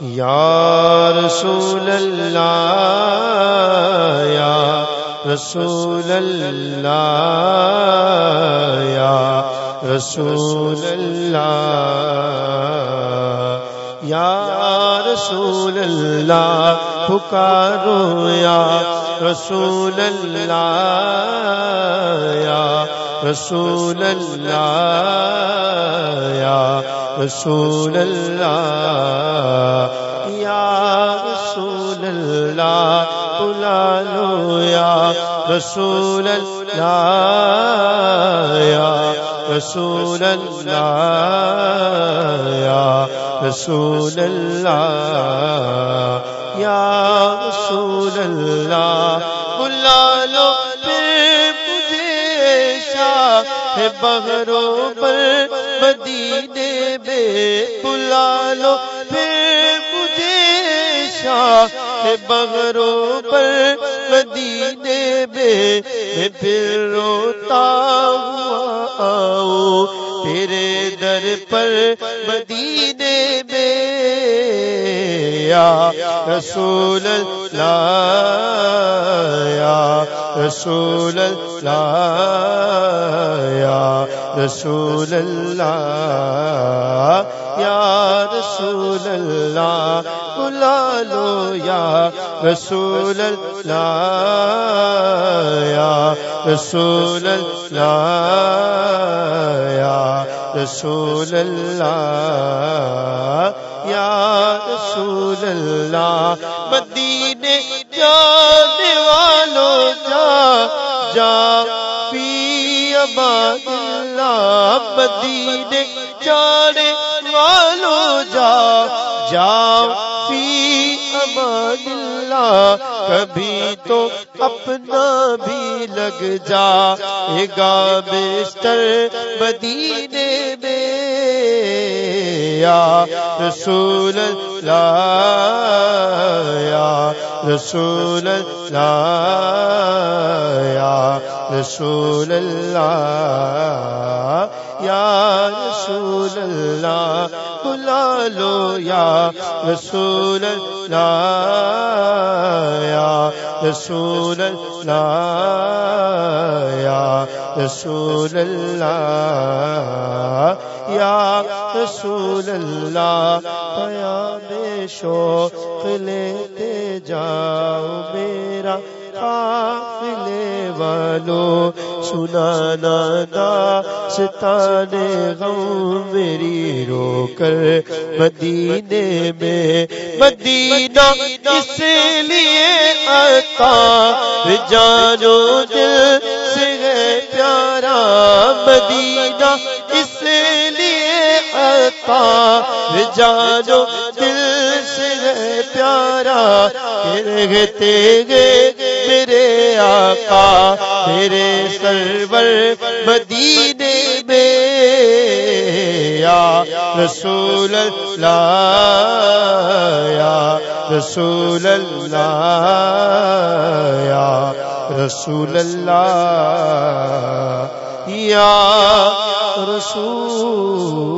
یا رسول اللہ، یا رسول اللہ، یا رسول اللہ، یا رسول اللہ، پکارو یا رسول اللہ۔ رسول اللہ، یا رسول اللہ، یا رسول اللہ بلا لو یا رسول اللہ، یا رسول اللہ، یا رسول اللہ، یا رسول اللہ بلا لو شاہ بغروں پر مدینے میں بلا لو پھر مجھے شاہ بغروں پر مدینے میں میں پھر روتا ہوا آؤ تیرے در پر مدینے میں یا رسول اللہ یا رسول اللہ یا رسول اللہ، یا رسول اللہ بلا لو یا رسول اللہ، یا رسول اللہ۔ رسول اللہ، یا رسول اللہ، مدینے جانے والوں جا جا پی عباد اللہ، مدینے جانے والوں جا جا۔ فی امان اللہ، کبھی تو اپنا بھی لگ جا۔ گا بستر مدینے میں یا رسول اللہ، یا رسول اللہ، یا رسول اللہ۔ یا رسول اللہ بلا لو یا رسول اللہ یا رسول اللہ یا رسول اللہ یا رسول اللہ پیا بے شوق لیتے جاؤ میرا قافلے والو سنانا دا ستانے غم میری رو کر مدینے میں۔ مدینہ اس لیے آتا جانو دل سے ہے پیارا۔ مدینہ اس لیے آتا جانو دل سے پیارا کہتے گے میرے آقا میرے سرور مدینے میں، یا رسول اللہ، یا رسول اللہ، یا رسول اللہ، یا رسول